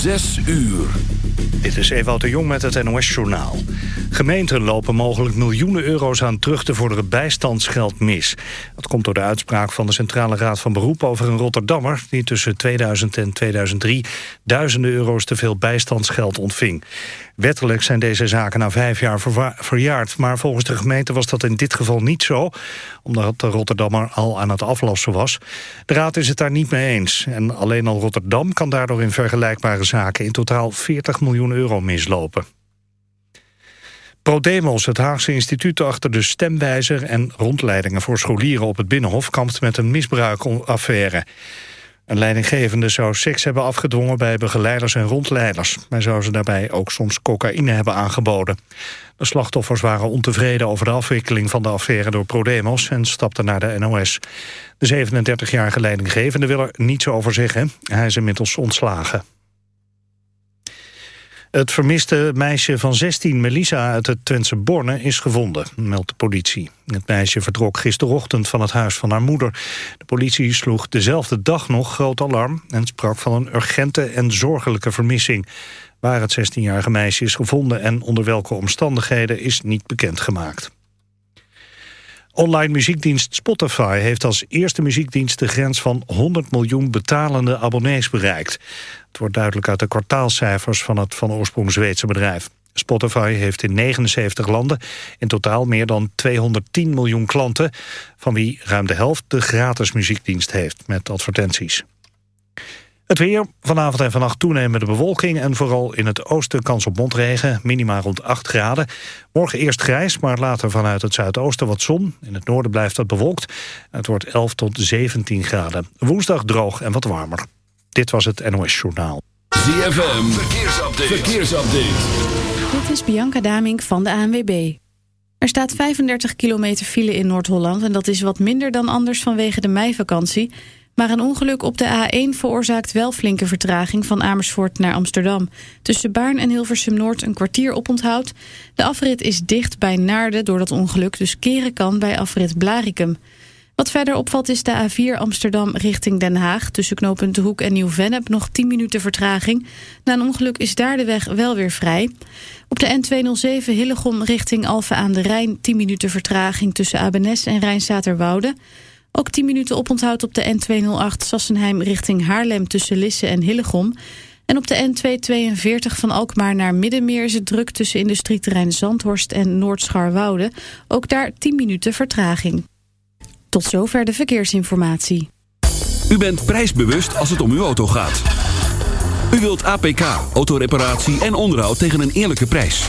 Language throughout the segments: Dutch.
Zes uur. Dit is Ewout de Jong met het NOS-journaal. Gemeenten lopen mogelijk miljoenen euro's aan terug te vorderen bijstandsgeld mis. Dat komt door de uitspraak van de Centrale Raad van Beroep over een Rotterdammer... die tussen 2000 en 2003 duizenden euro's te veel bijstandsgeld ontving. Wettelijk zijn deze zaken na vijf jaar verjaard... maar volgens de gemeente was dat in dit geval niet zo... omdat de Rotterdammer al aan het aflossen was. De Raad is het daar niet mee eens. En alleen al Rotterdam kan daardoor in vergelijkbare zaken... in totaal 40 miljoen euro mislopen. ProDemos, het Haagse instituut achter de stemwijzer... en rondleidingen voor scholieren op het Binnenhof... kampt met een misbruikaffaire. Een leidinggevende zou seks hebben afgedwongen bij begeleiders en rondleiders. Maar zou ze daarbij ook soms cocaïne hebben aangeboden. De slachtoffers waren ontevreden over de afwikkeling van de affaire door ProDemos... en stapten naar de NOS. De 37-jarige leidinggevende wil er niets over zeggen. Hij is inmiddels ontslagen. Het vermiste meisje van 16, Melissa uit het Twentse Borne, is gevonden, meldt de politie. Het meisje vertrok gisterochtend van het huis van haar moeder. De politie sloeg dezelfde dag nog groot alarm... en sprak van een urgente en zorgelijke vermissing. Waar het 16-jarige meisje is gevonden en onder welke omstandigheden is niet bekendgemaakt. Online muziekdienst Spotify heeft als eerste muziekdienst de grens van 100 miljoen betalende abonnees bereikt. Het wordt duidelijk uit de kwartaalcijfers van het van oorsprong Zweedse bedrijf. Spotify heeft in 79 landen in totaal meer dan 210 miljoen klanten... van wie ruim de helft de gratis muziekdienst heeft met advertenties. Het weer, vanavond en vannacht toenemende bewolking... en vooral in het oosten kans op mondregen, minima rond 8 graden. Morgen eerst grijs, maar later vanuit het zuidoosten wat zon. In het noorden blijft het bewolkt. Het wordt 11 tot 17 graden. Woensdag droog en wat warmer. Dit was het NOS Journaal. ZFM, verkeersupdate. verkeersupdate. Dit is Bianca Damink van de ANWB. Er staat 35 kilometer file in Noord-Holland... en dat is wat minder dan anders vanwege de meivakantie... Maar een ongeluk op de A1 veroorzaakt wel flinke vertraging van Amersfoort naar Amsterdam. Tussen Baarn en Hilversum Noord een kwartier oponthoud. De afrit is dicht bij Naarden door dat ongeluk, dus keren kan bij afrit Blarikum. Wat verder opvalt is de A4 Amsterdam richting Den Haag. Tussen knooppunt De Hoek en Nieuw-Vennep nog 10 minuten vertraging. Na een ongeluk is daar de weg wel weer vrij. Op de N207 Hillegom richting Alphen aan de Rijn... 10 minuten vertraging tussen Abenes en Rijnstaterwoude. Ook 10 minuten oponthoud op de N208 Sassenheim richting Haarlem... tussen Lisse en Hillegom... En op de N242 van Alkmaar naar Middenmeer is het druk tussen industrieterrein Zandhorst en Noordscharwoude. Ook daar 10 minuten vertraging. Tot zover de verkeersinformatie. U bent prijsbewust als het om uw auto gaat. U wilt APK, autoreparatie en onderhoud tegen een eerlijke prijs.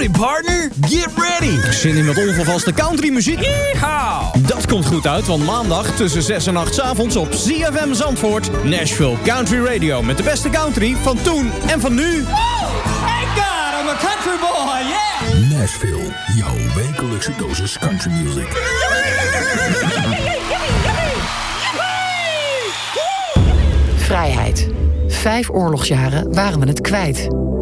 Howdy partner, get ready! Zin in met onvervaste countrymuziek? Yeehaw! Dat komt goed uit, want maandag tussen 6 en 8 's avonds op ZFM Zandvoort... Nashville Country Radio met de beste country van toen en van nu. Thank God I'm a country boy, yeah! Nashville, jouw wekelijkse dosis country music. Vrijheid. Vijf oorlogsjaren waren we het kwijt.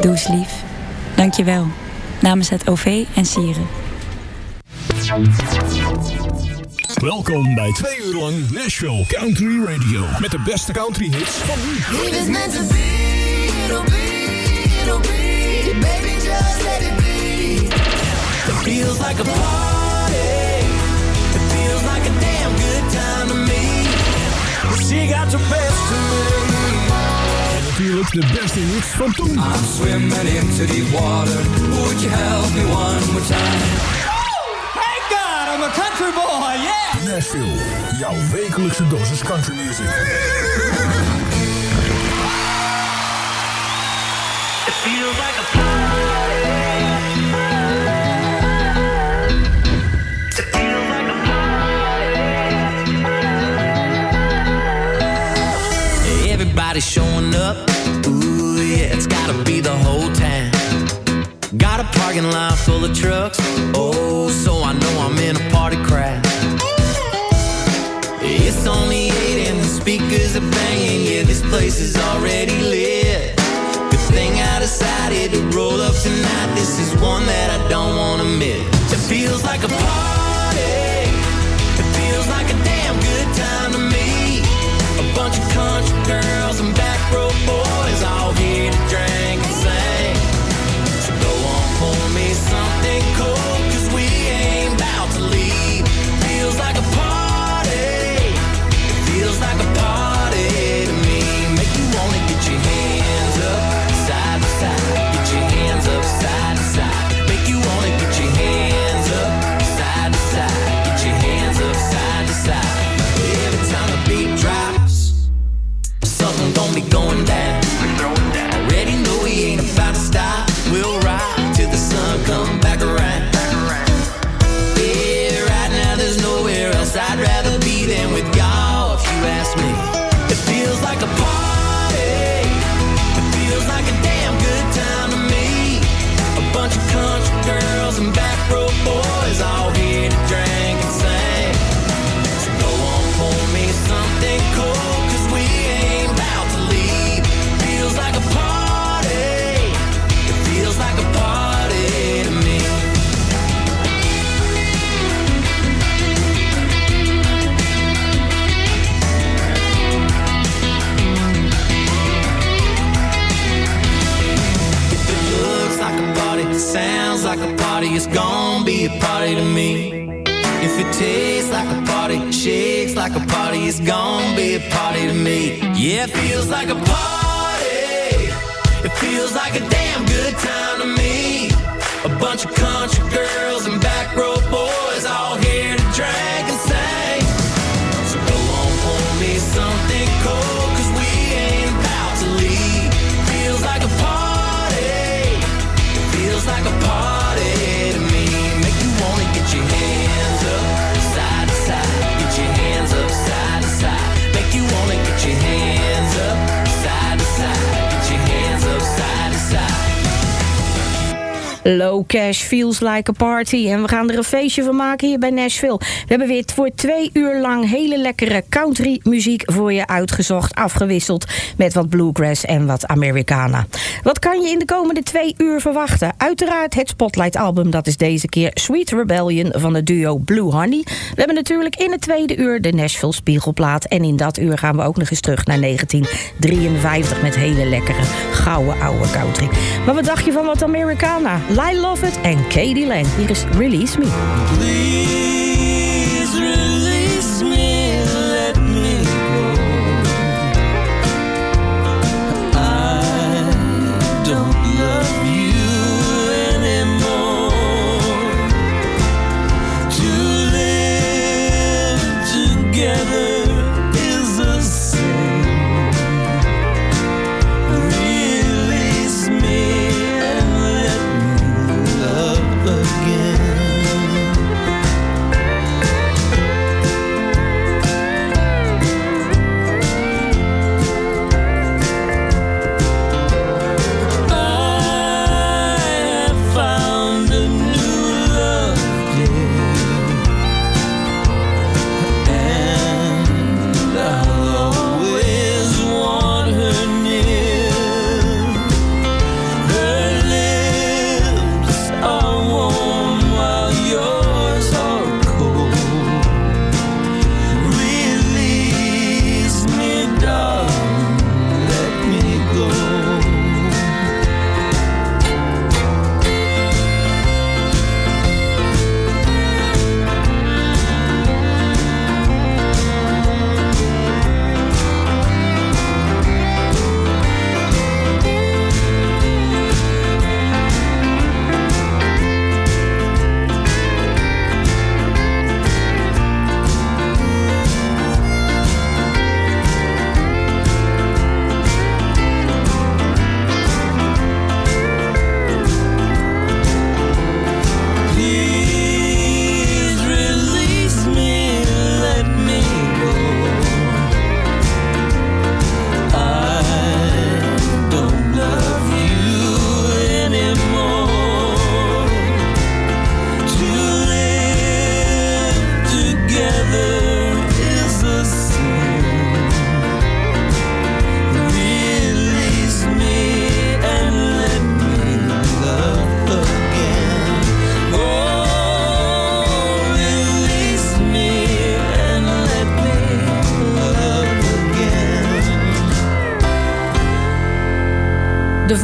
Doe eens lief. Dank je wel. Namens het OV en Sieren. Welkom bij twee uur lang Nashville Country Radio. Met de beste country hits van nu. It's meant to be, it'll be, it'll be. Baby, just let it be. It feels like a party. It feels like a damn good time to me. She got the best of me. Natuurlijk de beste hits van toen. I'm swimming into deep water. Would you help me one more time? Thank God I'm a country boy, yeah! Nashville, jouw wekelijkse dosis country music. It feels like a Everybody's showing up. Ooh, yeah, it's gotta be the whole town. Got a parking lot full of trucks. Oh, so I know I'm in a party crowd. It's only eight and the speakers are banging. Yeah, this place is already lit. Good thing I decided to roll up tonight. This is one that I don't wanna miss. It feels like a party. It feels like a damn good time to me. Bunch of country girls and back boys all here to drink and sing. So go on, me something cold, Feels Like a Party. En we gaan er een feestje van maken hier bij Nashville. We hebben weer voor twee uur lang hele lekkere country muziek voor je uitgezocht. Afgewisseld met wat bluegrass en wat Americana. Wat kan je in de komende twee uur verwachten? Uiteraard het Spotlight album. Dat is deze keer Sweet Rebellion van het duo Blue Honey. We hebben natuurlijk in het tweede uur de Nashville Spiegelplaat. En in dat uur gaan we ook nog eens terug naar 1953 met hele lekkere gouden oude country. Maar wat dacht je van wat Americana? Lyle Lovett en Katie Lang. Hier is Release Me. Please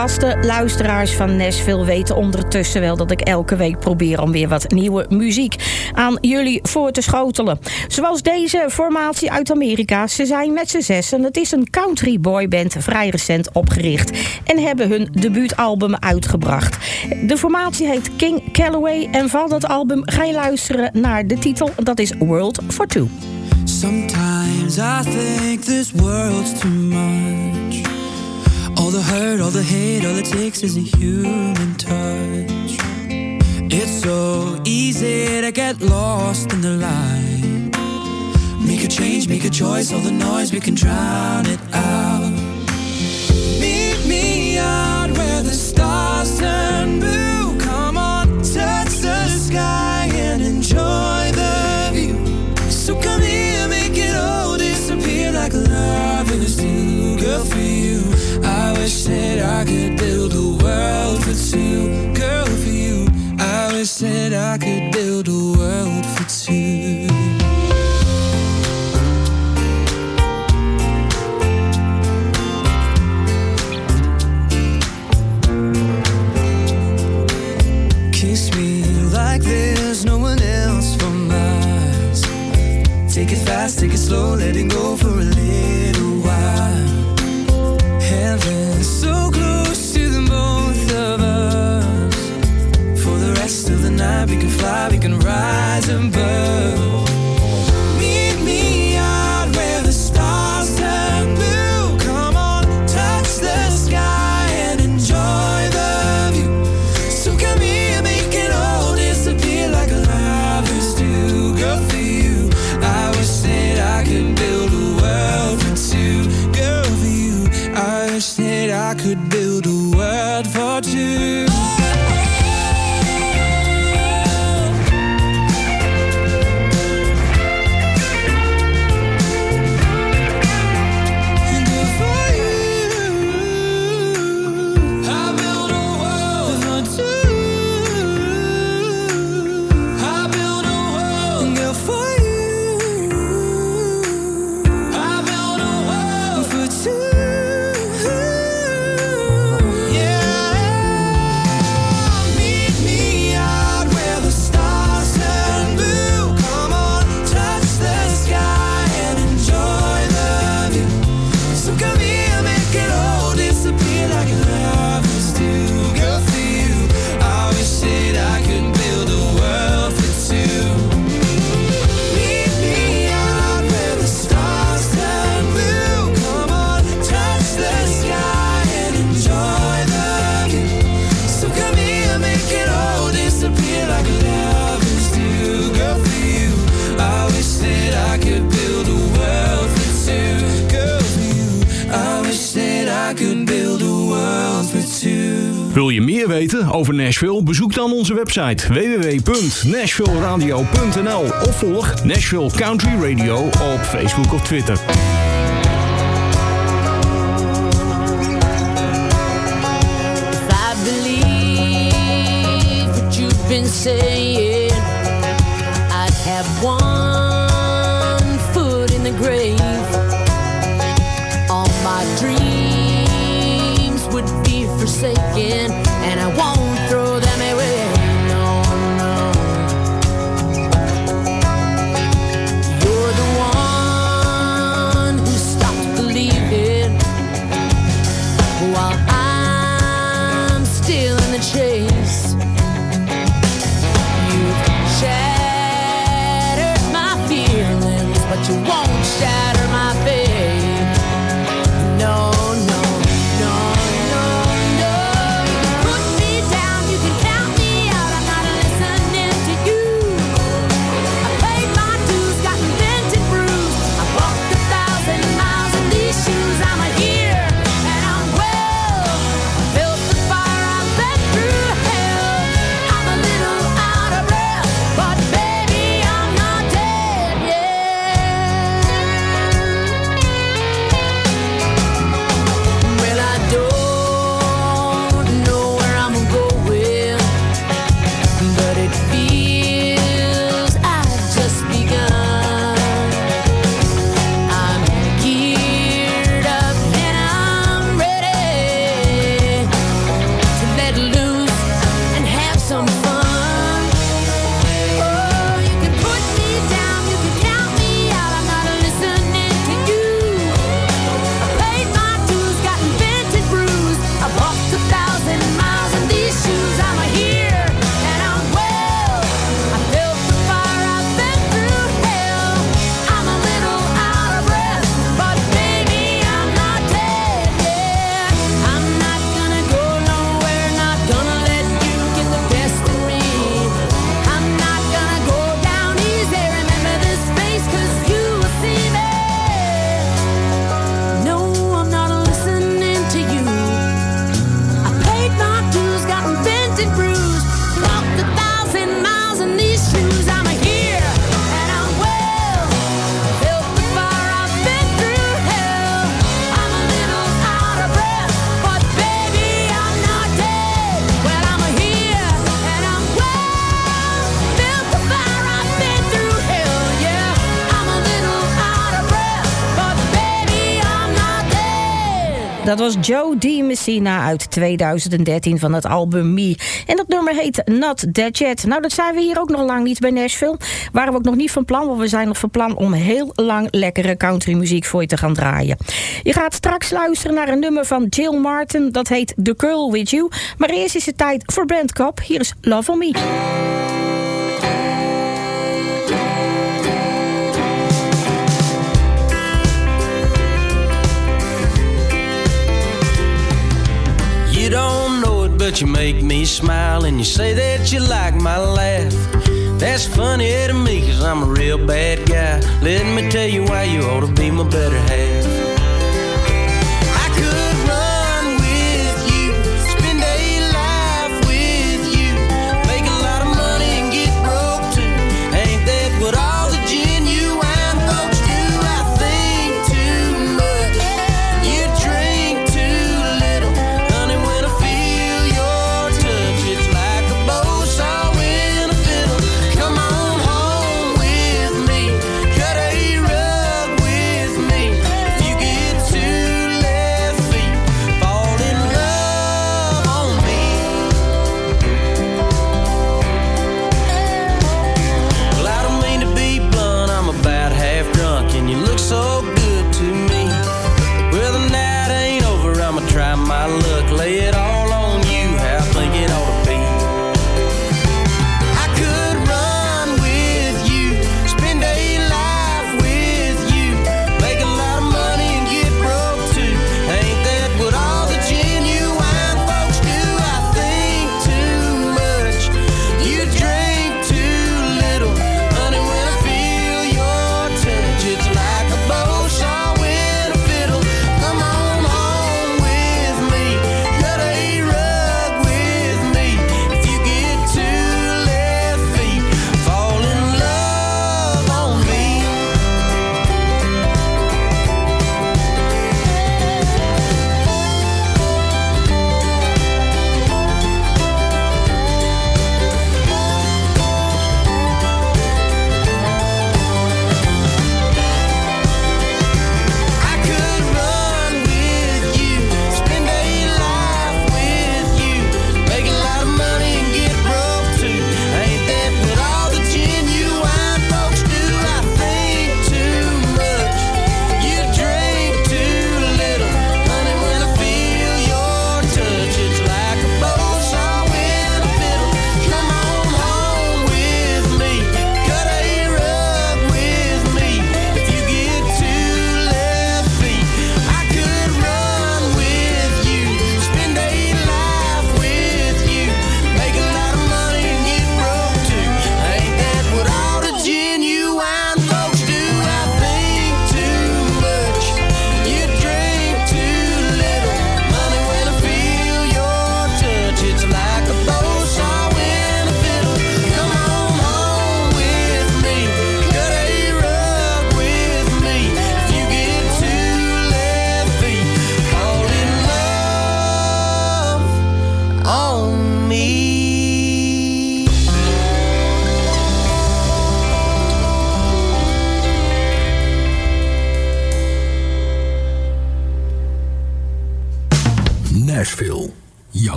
vaste luisteraars van Nashville weten ondertussen wel dat ik elke week probeer om weer wat nieuwe muziek aan jullie voor te schotelen. Zoals deze formatie uit Amerika. Ze zijn met z'n zessen. Het is een country boyband, vrij recent opgericht. En hebben hun debuutalbum uitgebracht. De formatie heet King Calloway. En van dat album ga je luisteren naar de titel. Dat is World for Two. Sometimes I think this world's too much. All the hurt, all the hate, all it takes is a human touch. It's so easy to get lost in the light. Make a change, make a choice, all the noise, we can drown it out. Meet me out where the stars turn blue. Come on, touch the sky and enjoy the view. So come here, make it all disappear like love is too good for you. Wish that I could build a world for two, girl, for you. I wish that I could build a world for two. Kiss me like there's no one else for miles. Take it fast, take it slow, letting go for Meer weten over Nashville? Bezoek dan onze website www.nashvilleradio.nl of volg Nashville Country Radio op Facebook of Twitter. I believe what you've been saying Dat was Joe Di Messina uit 2013 van het album Me. En dat nummer heet Not Dead Jet. Nou, dat zijn we hier ook nog lang niet bij Nashville. Waren we ook nog niet van plan, want we zijn nog van plan... om heel lang lekkere countrymuziek voor je te gaan draaien. Je gaat straks luisteren naar een nummer van Jill Martin. Dat heet The Girl With You. Maar eerst is het tijd voor Brand Cop. Hier is Love On Me. you make me smile and you say that you like my laugh. That's funny to me, cause I'm a real bad guy. Let me tell you why you ought to be my better half.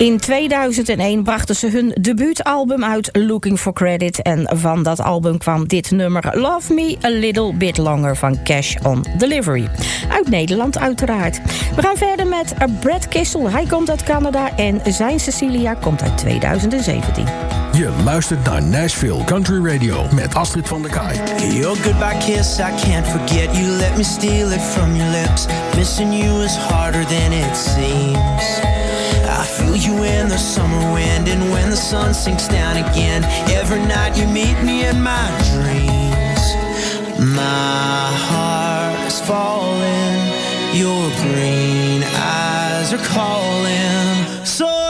In 2001 brachten ze hun debuutalbum uit Looking for Credit. En van dat album kwam dit nummer Love Me A Little Bit Longer van Cash on Delivery. Uit Nederland uiteraard. We gaan verder met Brad Kissel. Hij komt uit Canada en zijn Cecilia komt uit 2017. Je luistert naar Nashville Country Radio met Astrid van der Kaai. Your goodbye kiss, I can't forget. You let me steal it from your lips. Missing you is harder than it seems. You in the summer wind, and when the sun sinks down again, every night you meet me in my dreams. My heart is falling, your green eyes are calling. So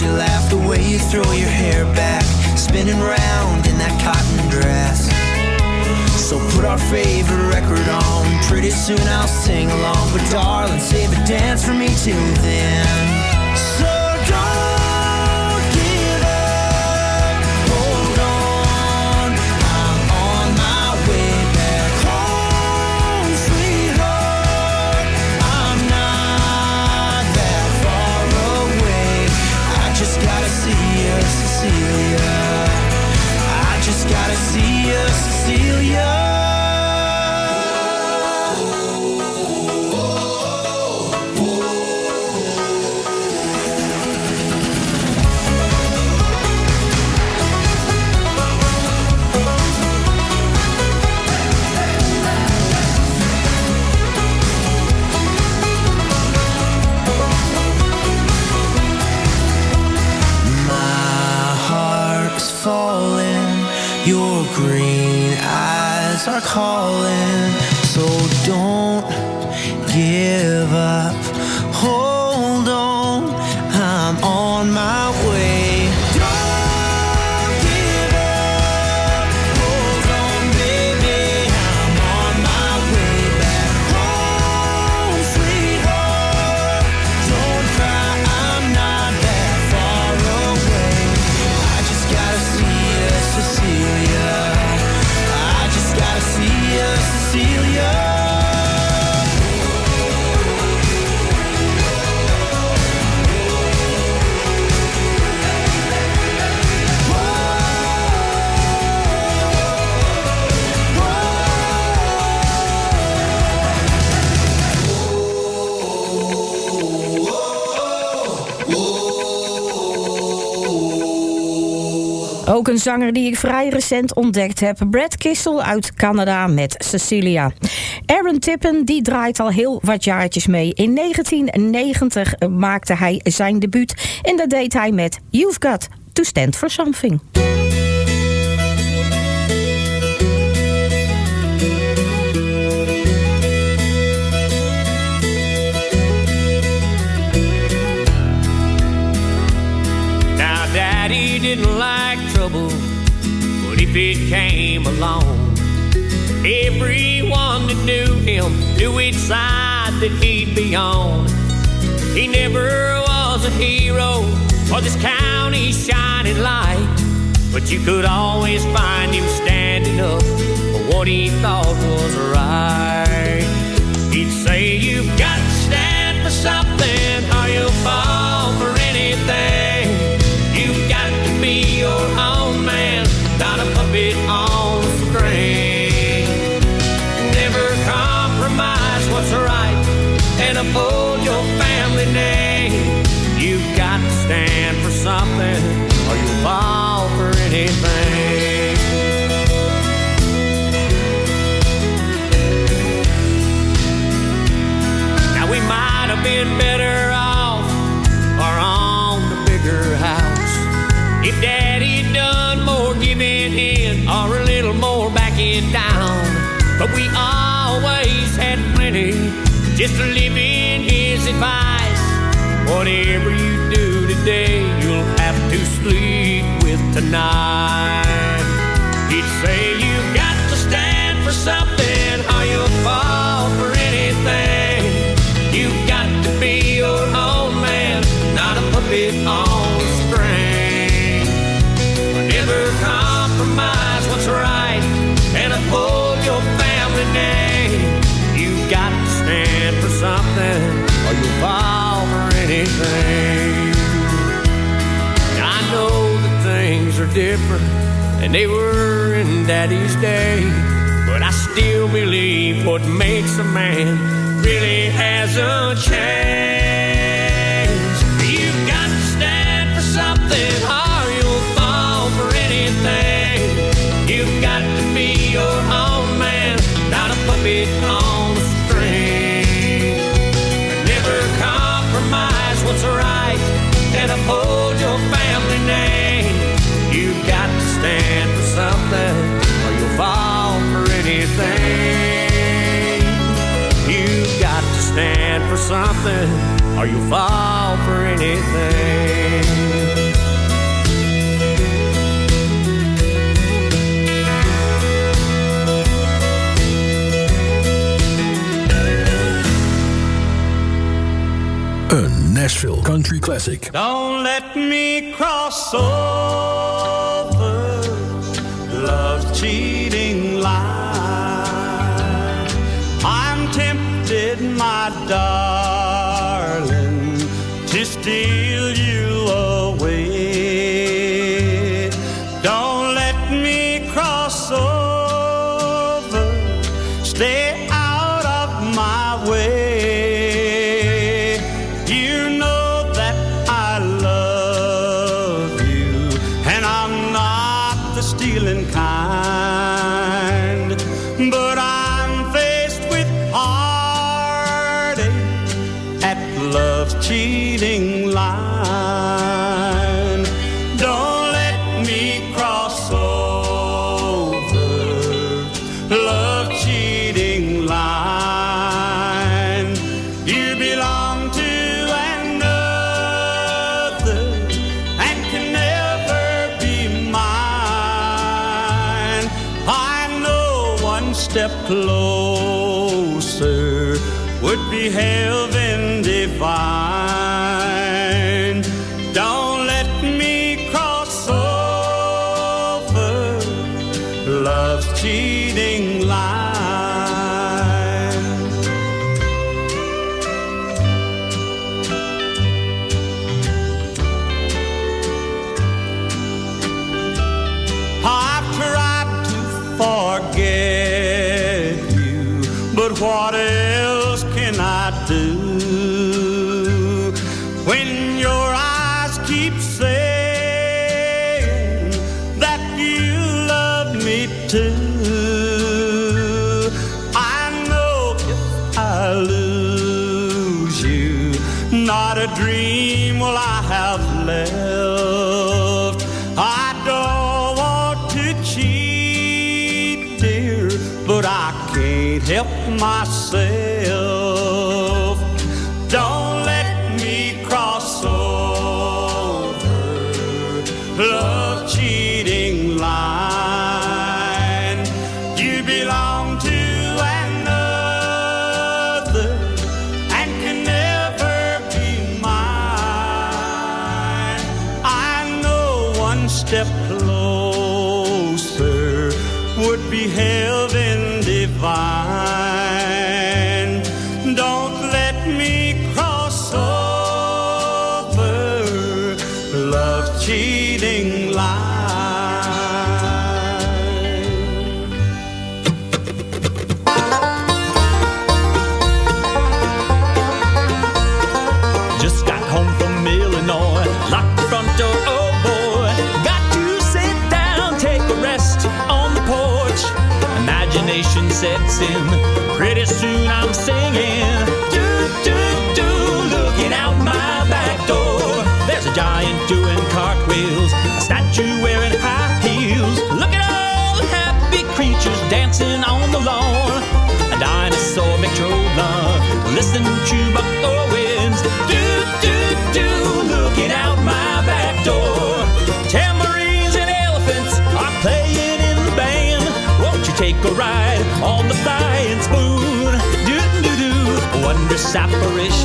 I laugh, the way you throw your hair back, spinning round in that cotton dress. So put our favorite record on. Pretty soon I'll sing along, but darling, save a dance for me till then. So don't zanger die ik vrij recent ontdekt heb. Brad Kissel uit Canada met Cecilia. Aaron Tippen die draait al heel wat jaartjes mee. In 1990 maakte hij zijn debuut. En dat deed hij met You've Got to Stand for Something. Didn't trouble, but if it came along, everyone that knew him knew which side that he'd be on. He never was a hero or this county's shining light, but you could always find him standing up for what he thought was right. He'd say, You've got to stand for something, or you'll fall Just living his advice. Whatever you do today, you'll have to sleep with tonight. He'd say you got to stand for something. and they were in daddy's day. But I still believe what makes a man really has a chance. something or you fall for anything. A Nashville Country Classic. Don't let me cross over love cheating line. I'm tempted, my darling city mas sin.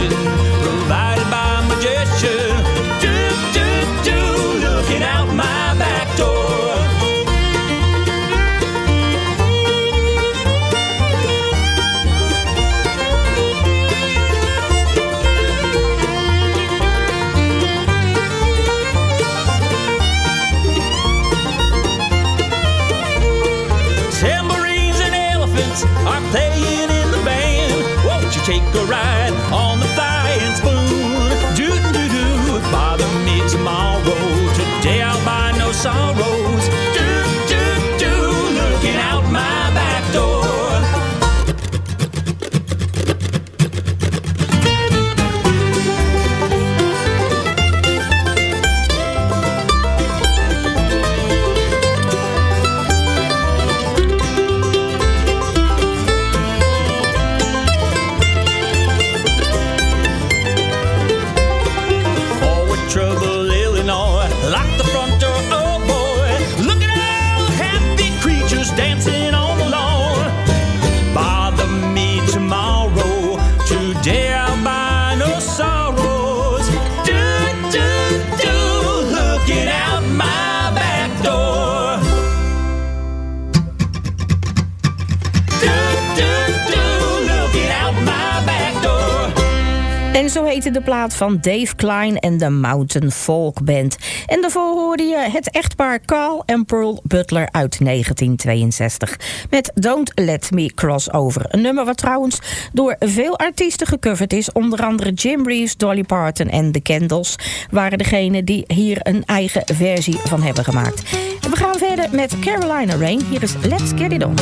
ocean plaat van Dave Klein en de Mountain Folk Band. En daarvoor hoorde je het echtpaar Carl en Pearl Butler uit 1962. Met Don't Let Me Cross Over. Een nummer wat trouwens door veel artiesten gecoverd is. Onder andere Jim Reeves, Dolly Parton en The Candles... waren degenen die hier een eigen versie van hebben gemaakt. En we gaan verder met Carolina Rain. Hier is Let's Get It On.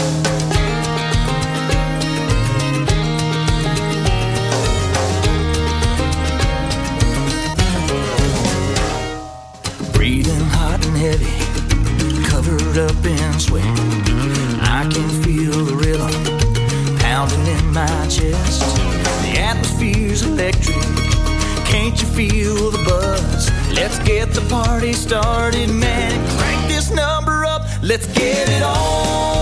Heavy, covered up in sweat. I can feel the rhythm pounding in my chest. The atmosphere's electric. Can't you feel the buzz? Let's get the party started, man. Crank this number up. Let's get it on.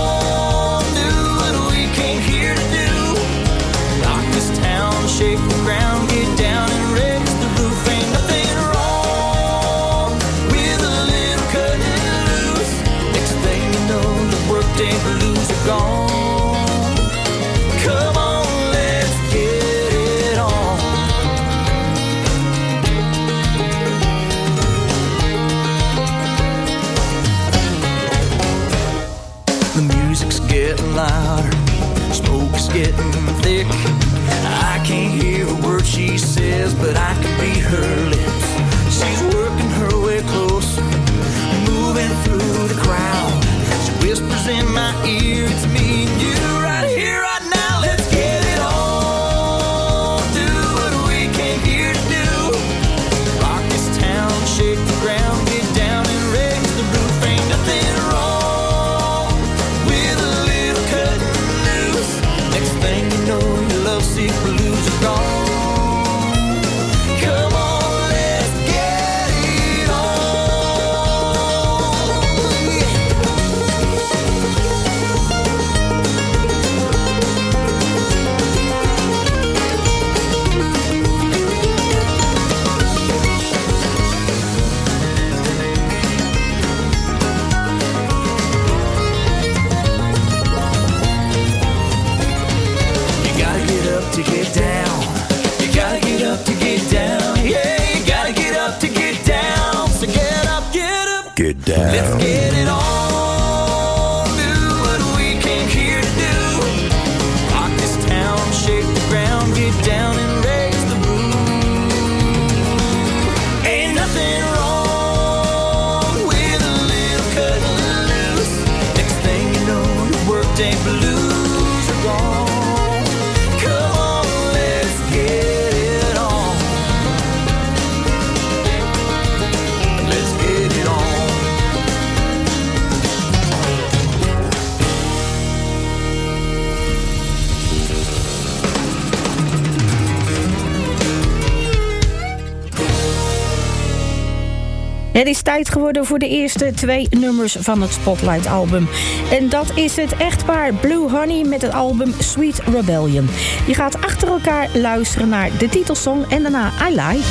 Het is tijd geworden voor de eerste twee nummers van het Spotlight-album. En dat is het echtpaar Blue Honey met het album Sweet Rebellion. Je gaat achter elkaar luisteren naar de titelsong en daarna I Lie.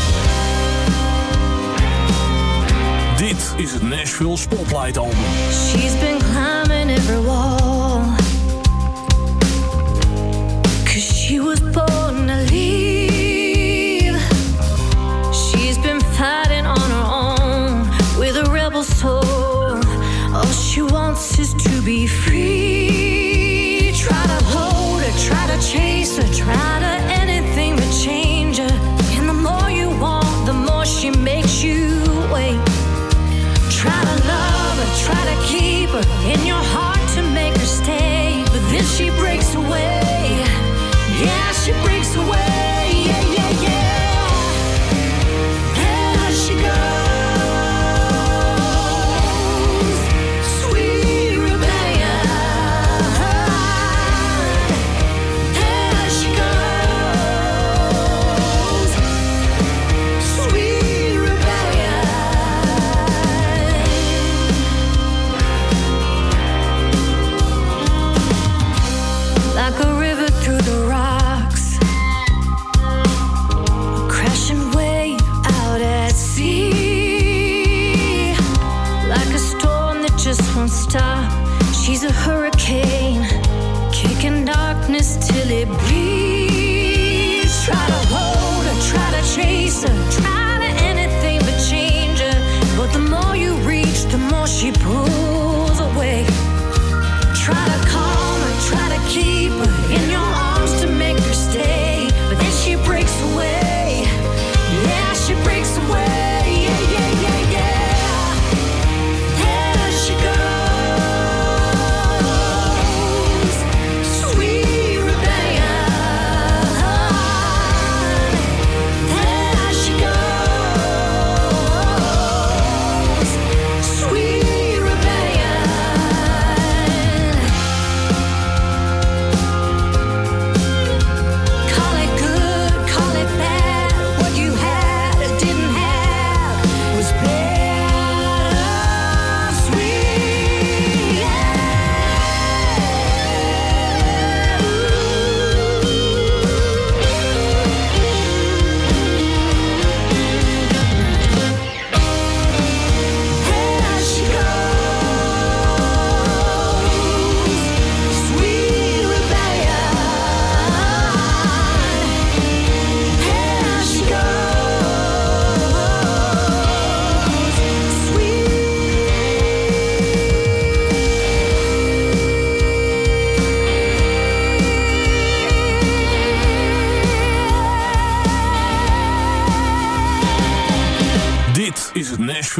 Dit is het Nashville Spotlight Album. She's been climbing every wall. Be free. Try to hold her, try to chase her, try to anything but change her. And the more you want, the more she makes you wait. Try to love her, try to keep her in your heart a hurricane, kicking darkness till it bleeds. Try to hold her, try to chase her, try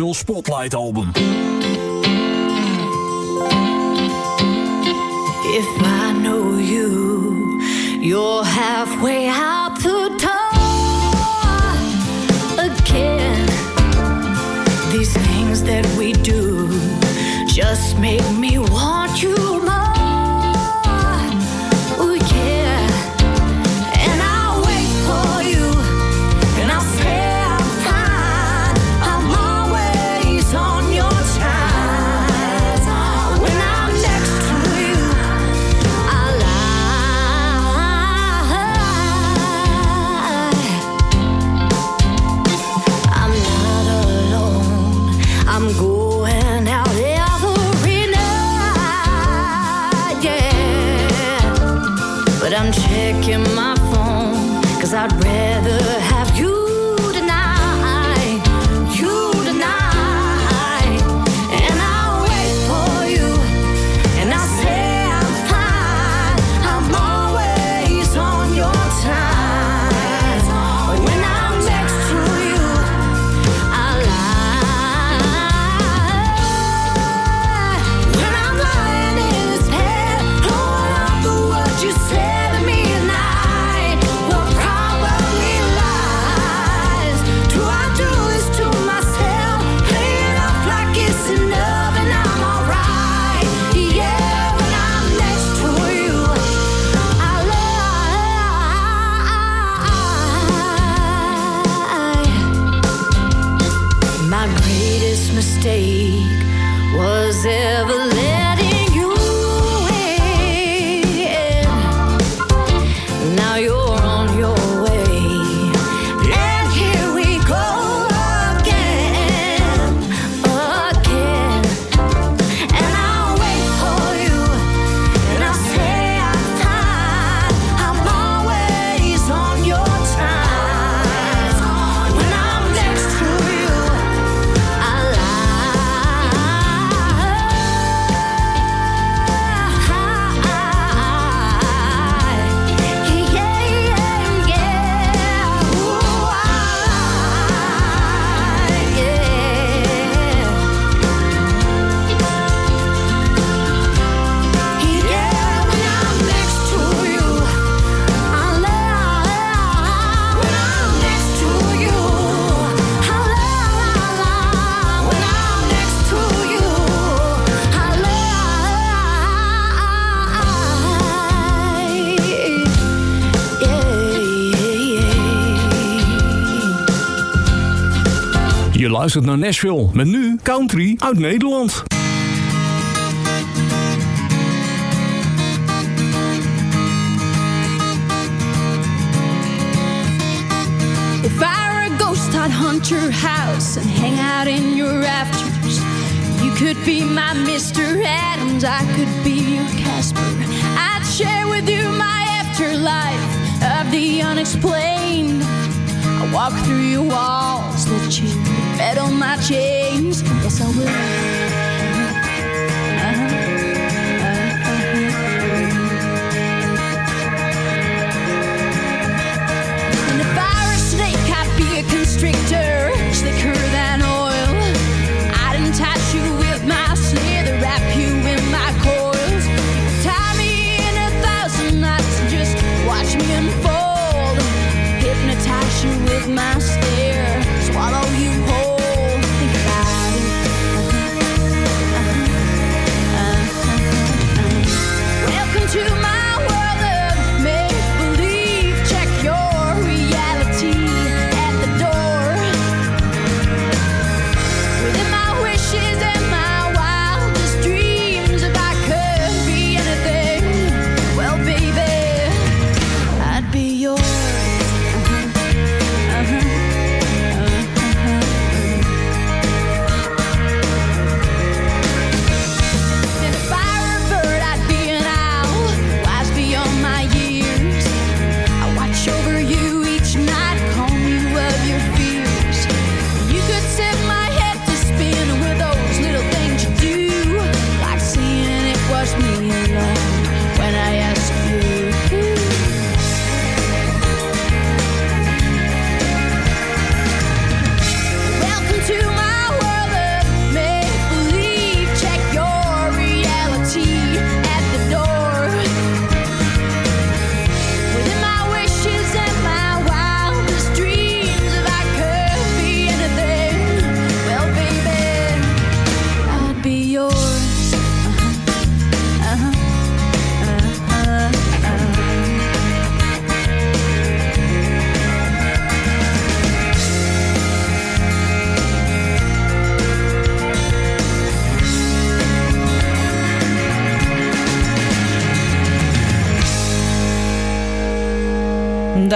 het Spotlight Album. If I know you, you're halfway out the door again. These things that we do just make me want you more. Luistert naar Nashville met nu country uit Nederland. If I were a ghost, I'd hunt your house and hang out in your rafters. You could be my Mr. Adams, I could be your Casper. I'd share with you my afterlife of the unexplained. I walk through your walls, let you rattle my chains. Yes, I will. Uh-huh. Constrictor, slicker than oil. I'd entice you with my slither, wrap you in my coils. Tie me in a thousand knots just watch me unfold. Hypnotize you with my stare,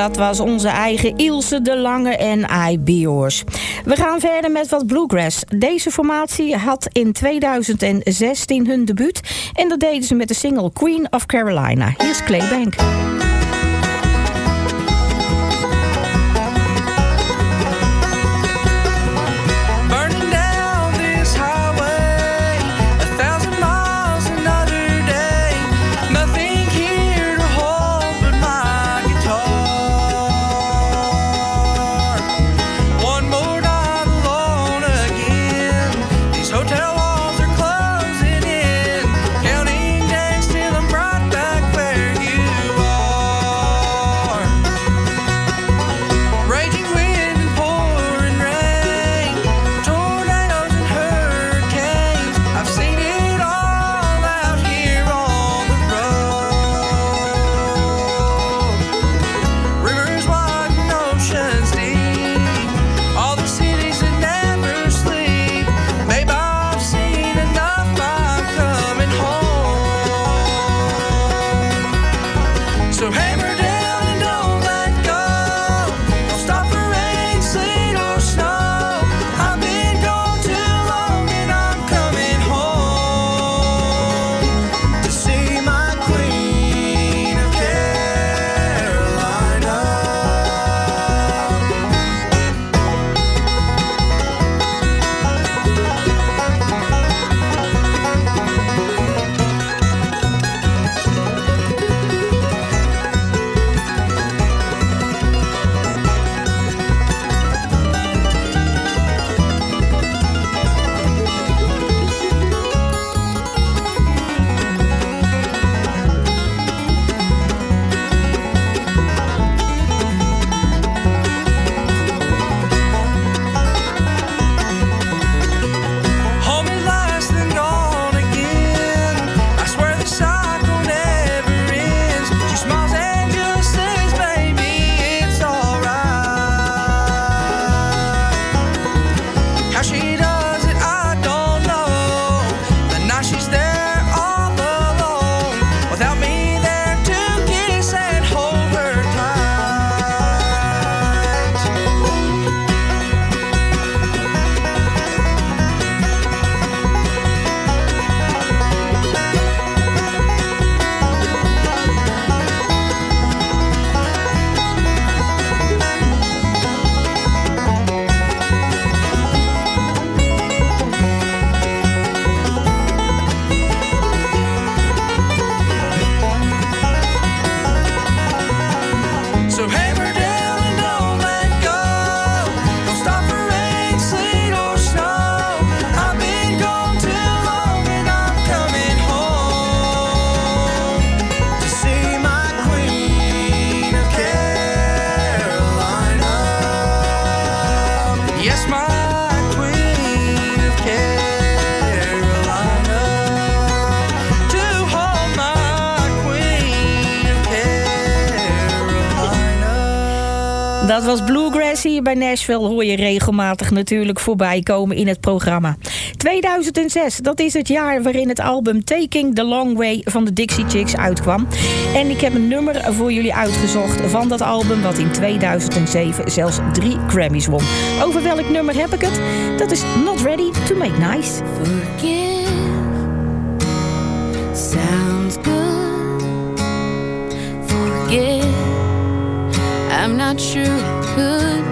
Dat was onze eigen Ilse de Lange en I. We gaan verder met wat bluegrass. Deze formatie had in 2016 hun debuut. En dat deden ze met de single Queen of Carolina. Hier is Claybank. bij Nashville hoor je regelmatig natuurlijk voorbij komen in het programma. 2006, dat is het jaar waarin het album Taking the Long Way van de Dixie Chicks uitkwam. En ik heb een nummer voor jullie uitgezocht van dat album wat in 2007 zelfs drie Grammys won. Over welk nummer heb ik het? Dat is Not Ready to Make Nice. Forgive sounds good. Forgive I'm not sure I